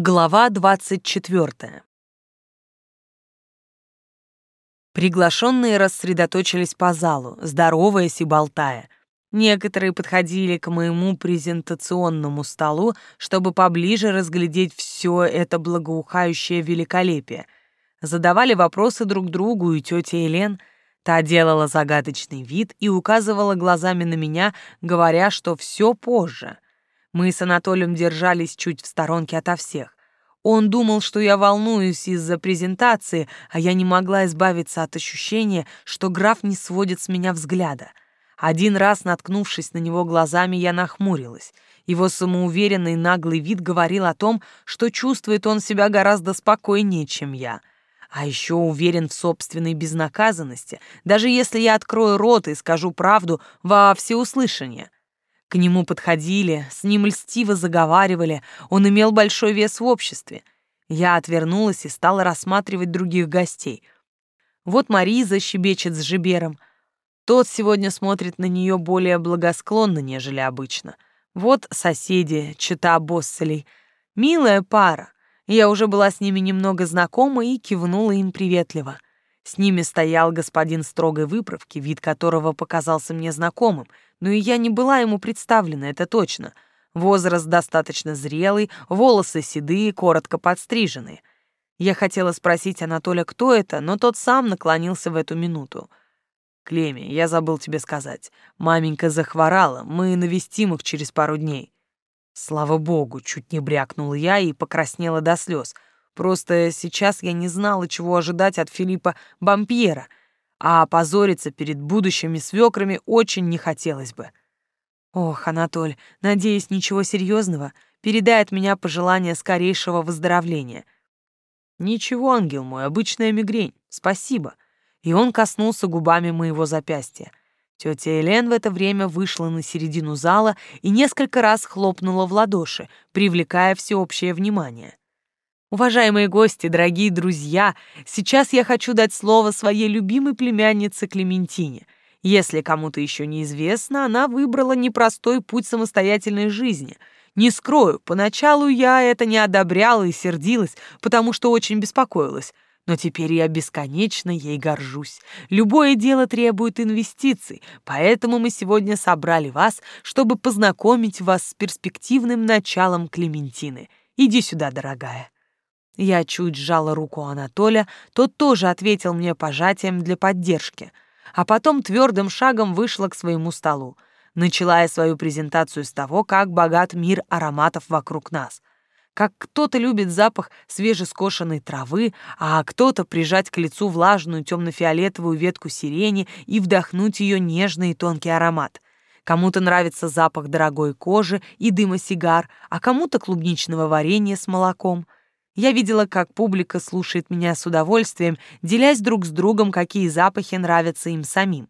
Глава 24. Приглашенные рассредоточились по залу, здороваясь и болтая. Некоторые подходили к моему презентационному столу, чтобы поближе разглядеть все это благоухающее великолепие. Задавали вопросы друг другу, и тетя Елен, та делала загадочный вид и указывала глазами на меня, говоря, что все позже — мы с Анатолием держались чуть в сторонке ото всех. Он думал, что я волнуюсь из-за презентации, а я не могла избавиться от ощущения, что граф не сводит с меня взгляда. Один раз, наткнувшись на него глазами, я нахмурилась. Его самоуверенный наглый вид говорил о том, что чувствует он себя гораздо спокойнее, чем я. А еще уверен в собственной безнаказанности, даже если я открою рот и скажу правду во всеуслышание. К нему подходили, с ним льстиво заговаривали, он имел большой вес в обществе. Я отвернулась и стала рассматривать других гостей. Вот Мариза щебечет с Жибером. Тот сегодня смотрит на нее более благосклонно, нежели обычно. Вот соседи, чита Босселей. Милая пара. Я уже была с ними немного знакома и кивнула им приветливо. С ними стоял господин строгой выправки, вид которого показался мне знакомым — но и я не была ему представлена, это точно. Возраст достаточно зрелый, волосы седые, коротко подстриженные. Я хотела спросить Анатолия, кто это, но тот сам наклонился в эту минуту. «Клеми, я забыл тебе сказать. Маменька захворала, мы навестим их через пару дней». Слава богу, чуть не брякнула я и покраснела до слез. Просто сейчас я не знала, чего ожидать от Филиппа Бампьера — а опозориться перед будущими свекрами очень не хотелось бы. Ох, Анатоль, надеюсь, ничего серьезного. Передай от меня пожелание скорейшего выздоровления. Ничего, ангел мой, обычная мигрень. Спасибо. И он коснулся губами моего запястья. Тетя Элен в это время вышла на середину зала и несколько раз хлопнула в ладоши, привлекая всеобщее внимание. Уважаемые гости, дорогие друзья, сейчас я хочу дать слово своей любимой племяннице Клементине. Если кому-то еще неизвестно, она выбрала непростой путь самостоятельной жизни. Не скрою, поначалу я это не одобряла и сердилась, потому что очень беспокоилась. Но теперь я бесконечно ей горжусь. Любое дело требует инвестиций, поэтому мы сегодня собрали вас, чтобы познакомить вас с перспективным началом Клементины. Иди сюда, дорогая. Я чуть сжала руку Анатоля, тот тоже ответил мне пожатием для поддержки, а потом твердым шагом вышла к своему столу. Начала я свою презентацию с того, как богат мир ароматов вокруг нас. Как кто-то любит запах свежескошенной травы, а кто-то прижать к лицу влажную темно-фиолетовую ветку сирени и вдохнуть ее нежный и тонкий аромат. Кому-то нравится запах дорогой кожи и дыма сигар, а кому-то клубничного варенья с молоком — я видела, как публика слушает меня с удовольствием, делясь друг с другом, какие запахи нравятся им самим.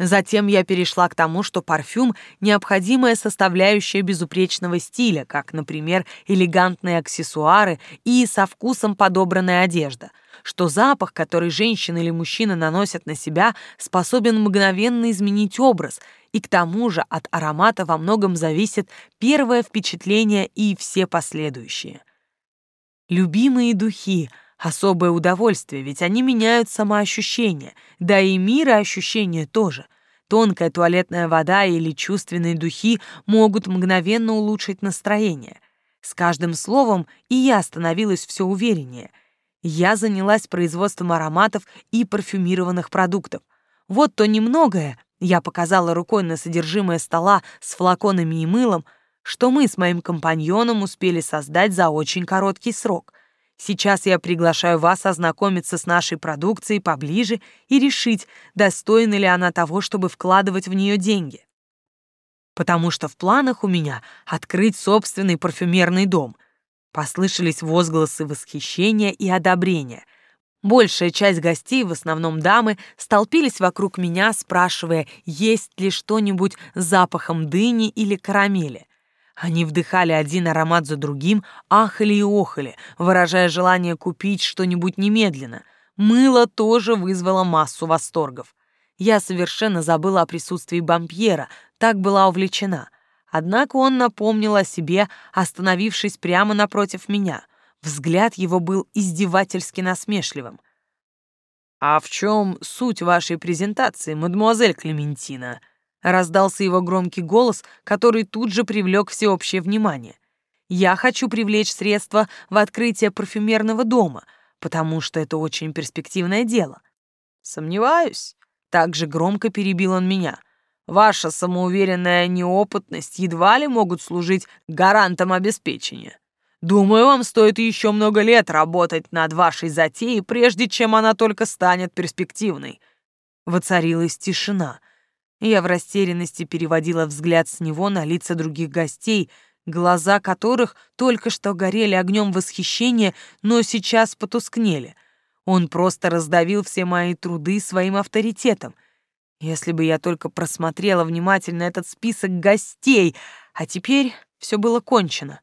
Затем я перешла к тому, что парфюм — необходимая составляющая безупречного стиля, как, например, элегантные аксессуары и со вкусом подобранная одежда, что запах, который женщина или мужчина наносят на себя, способен мгновенно изменить образ, и к тому же от аромата во многом зависит первое впечатление и все последующие. Любимые духи — особое удовольствие, ведь они меняют самоощущение, да и мироощущение тоже. Тонкая туалетная вода или чувственные духи могут мгновенно улучшить настроение. С каждым словом и я становилась все увереннее. Я занялась производством ароматов и парфюмированных продуктов. Вот то немногое, я показала рукой на содержимое стола с флаконами и мылом, что мы с моим компаньоном успели создать за очень короткий срок. Сейчас я приглашаю вас ознакомиться с нашей продукцией поближе и решить, достойна ли она того, чтобы вкладывать в нее деньги. Потому что в планах у меня открыть собственный парфюмерный дом. Послышались возгласы восхищения и одобрения. Большая часть гостей, в основном дамы, столпились вокруг меня, спрашивая, есть ли что-нибудь с запахом дыни или карамели. Они вдыхали один аромат за другим, ахали и охали, выражая желание купить что-нибудь немедленно. Мыло тоже вызвало массу восторгов. Я совершенно забыла о присутствии Бампьера, так была увлечена. Однако он напомнил о себе, остановившись прямо напротив меня. Взгляд его был издевательски насмешливым. «А в чем суть вашей презентации, мадемуазель Клементина?» Раздался его громкий голос, который тут же привлек всеобщее внимание. «Я хочу привлечь средства в открытие парфюмерного дома, потому что это очень перспективное дело». «Сомневаюсь», — также громко перебил он меня. «Ваша самоуверенная неопытность едва ли могут служить гарантом обеспечения. Думаю, вам стоит еще много лет работать над вашей затеей, прежде чем она только станет перспективной». Воцарилась тишина. Я в растерянности переводила взгляд с него на лица других гостей, глаза которых только что горели огнем восхищения, но сейчас потускнели. Он просто раздавил все мои труды своим авторитетом. Если бы я только просмотрела внимательно этот список гостей, а теперь все было кончено.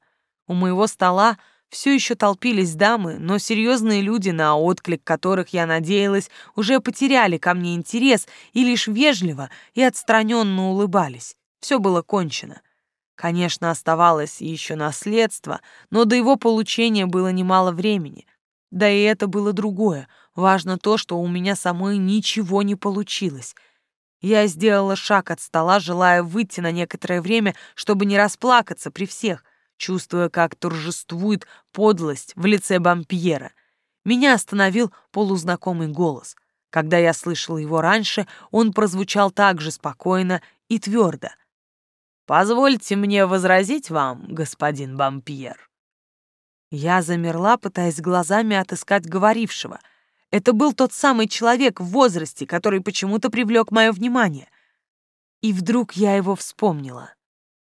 У моего стола все еще толпились дамы, но серьезные люди, на отклик которых я надеялась, уже потеряли ко мне интерес и лишь вежливо и отстраненно улыбались. Все было кончено. Конечно, оставалось еще наследство, но до его получения было немало времени. Да и это было другое. Важно то, что у меня самой ничего не получилось. Я сделала шаг от стола, желая выйти на некоторое время, чтобы не расплакаться при всех, чувствуя, как торжествует подлость в лице Бампьера. Меня остановил полузнакомый голос. Когда я слышала его раньше, он прозвучал так же спокойно и твердо. «Позвольте мне возразить вам, господин Бампьер». Я замерла, пытаясь глазами отыскать говорившего. Это был тот самый человек в возрасте, который почему-то привлек мое внимание. И вдруг я его вспомнила.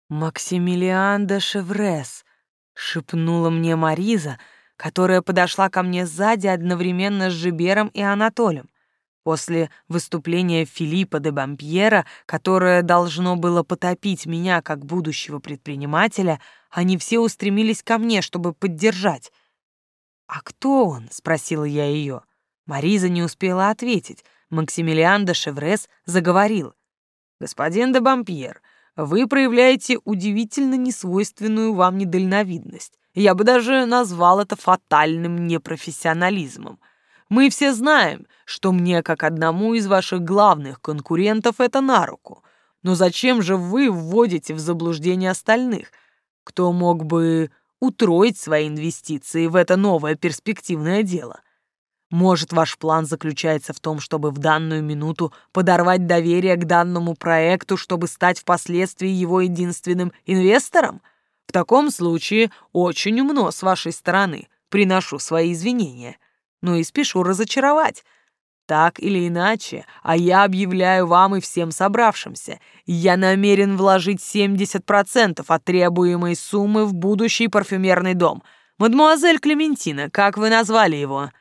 «Максимилиан де Шеврес», — шепнула мне Мариза, которая подошла ко мне сзади одновременно с Жибером и Анатолем. После выступления Филиппа де Бампьера, которое должно было потопить меня как будущего предпринимателя, они все устремились ко мне, чтобы поддержать. «А кто он?» — спросила я ее. Мариза не успела ответить. Максимилиан де Шеврес заговорил. «Господин де Бампьер, вы проявляете удивительно несвойственную вам недальновидность. Я бы даже назвал это фатальным непрофессионализмом. Мы все знаем, что мне, как одному из ваших главных конкурентов, это на руку. Но зачем же вы вводите в заблуждение остальных? Кто мог бы утроить свои инвестиции в это новое перспективное дело? Может, ваш план заключается в том, чтобы в данную минуту подорвать доверие к данному проекту, чтобы стать впоследствии его единственным инвестором? В таком случае очень умно с вашей стороны. Приношу свои извинения. Но и спешу разочаровать. Так или иначе, а я объявляю вам и всем собравшимся, я намерен вложить 70% от требуемой суммы в будущий парфюмерный дом. Мадмуазель Клементина, как вы назвали его?»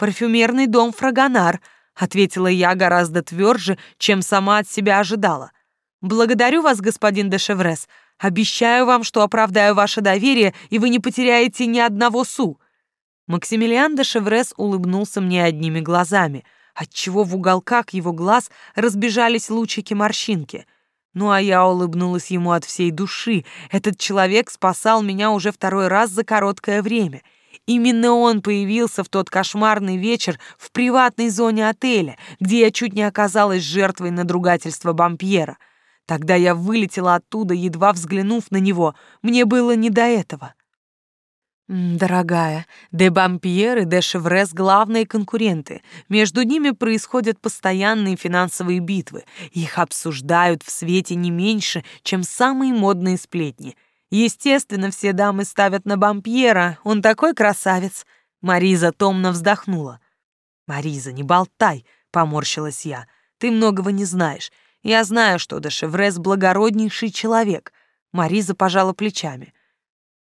Парфюмерный дом Фрагонар», — ответила я гораздо тверже, чем сама от себя ожидала. «Благодарю вас, господин де Шеврес. Обещаю вам, что оправдаю ваше доверие, и вы не потеряете ни одного су». Максимилиан де Шеврес улыбнулся мне одними глазами, отчего в уголках его глаз разбежались лучики морщинки. Ну а я улыбнулась ему от всей души. Этот человек спасал меня уже второй раз за короткое время — Именно он появился в тот кошмарный вечер в приватной зоне отеля, где я чуть не оказалась жертвой надругательства Бампьера. Тогда я вылетела оттуда, едва взглянув на него. Мне было не до этого. «Дорогая, де Бампьер и де Шеврес — главные конкуренты. Между ними происходят постоянные финансовые битвы. Их обсуждают в свете не меньше, чем самые модные сплетни — Естественно, все дамы ставят на Бампьера, он такой красавец. Мариза томно вздохнула. «Мариза, не болтай», — поморщилась я. «Ты многого не знаешь. Я знаю, что Дешеврес благороднейший человек». Мариза пожала плечами.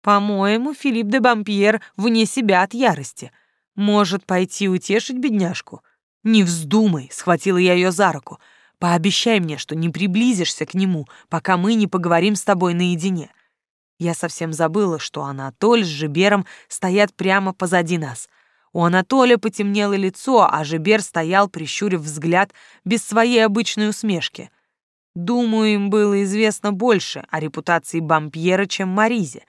«По-моему, Филипп де Бампьер вне себя от ярости. Может, пойти утешить бедняжку?» «Не вздумай», — схватила я ее за руку. «Пообещай мне, что не приблизишься к нему, пока мы не поговорим с тобой наедине. Я совсем забыла, что Анатоль с Жибером стоят прямо позади нас. У Анатолия потемнело лицо, а Жибер стоял, прищурив взгляд, без своей обычной усмешки. Думаю, им было известно больше о репутации Бампьера, чем Маризе.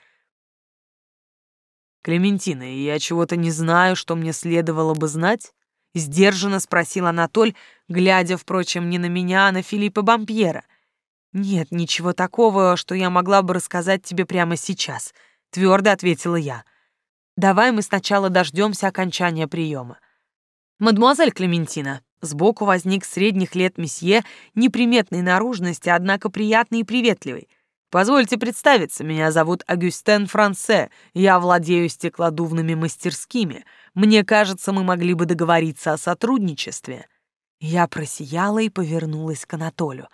«Клементина, я чего-то не знаю, что мне следовало бы знать?» — сдержанно спросил Анатоль, глядя, впрочем, не на меня, а на Филиппа Бампьера. «Нет, ничего такого, что я могла бы рассказать тебе прямо сейчас», — твердо ответила я. «Давай мы сначала дождемся окончания приема». «Мадемуазель Клементина», сбоку возник средних лет месье, неприметной наружности, однако приятный и приветливый. «Позвольте представиться, меня зовут Агюстен Франсе, я владею стеклодувными мастерскими. Мне кажется, мы могли бы договориться о сотрудничестве». Я просияла и повернулась к Анатолию.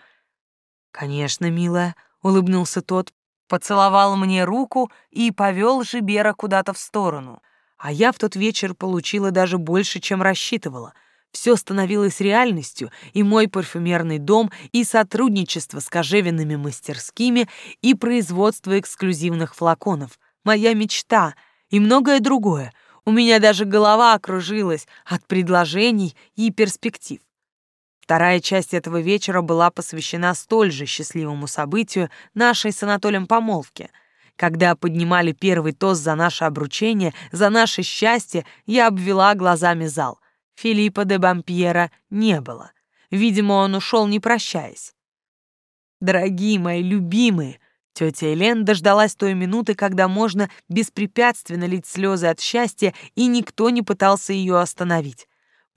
«Конечно, милая», — улыбнулся тот, поцеловал мне руку и повел Жибера куда-то в сторону. А я в тот вечер получила даже больше, чем рассчитывала. Все становилось реальностью, и мой парфюмерный дом, и сотрудничество с кожевенными мастерскими, и производство эксклюзивных флаконов. Моя мечта и многое другое. У меня даже голова окружилась от предложений и перспектив. Вторая часть этого вечера была посвящена столь же счастливому событию нашей с Анатолием помолвки — когда поднимали первый тост за наше обручение, за наше счастье, я обвела глазами зал. Филиппа де Бампьера не было. Видимо, он ушел, не прощаясь. Дорогие мои любимые, тетя Элен дождалась той минуты, когда можно беспрепятственно лить слезы от счастья, и никто не пытался ее остановить.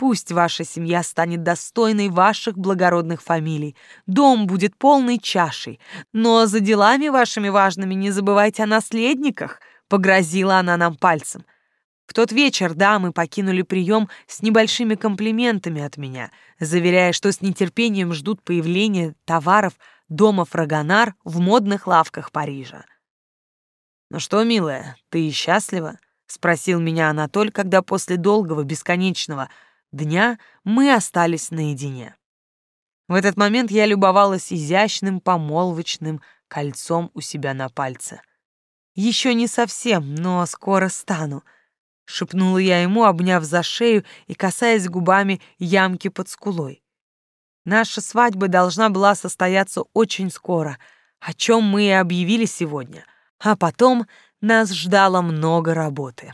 Пусть ваша семья станет достойной ваших благородных фамилий, дом будет полной чашей, но за делами вашими важными не забывайте о наследниках», — погрозила она нам пальцем. В тот вечер дамы покинули прием с небольшими комплиментами от меня, заверяя, что с нетерпением ждут появления товаров дома Фрагонар в модных лавках Парижа. «Ну что, милая, ты счастлива?» — спросил меня Анатоль, когда после долгого, бесконечного, дня мы остались наедине. В этот момент я любовалась изящным помолвочным кольцом у себя на пальце. «Еще не совсем, но скоро стану», — шепнула я ему, обняв за шею и касаясь губами ямки под скулой. Наша свадьба должна была состояться очень скоро, о чем мы и объявили сегодня, а потом нас ждало много работы.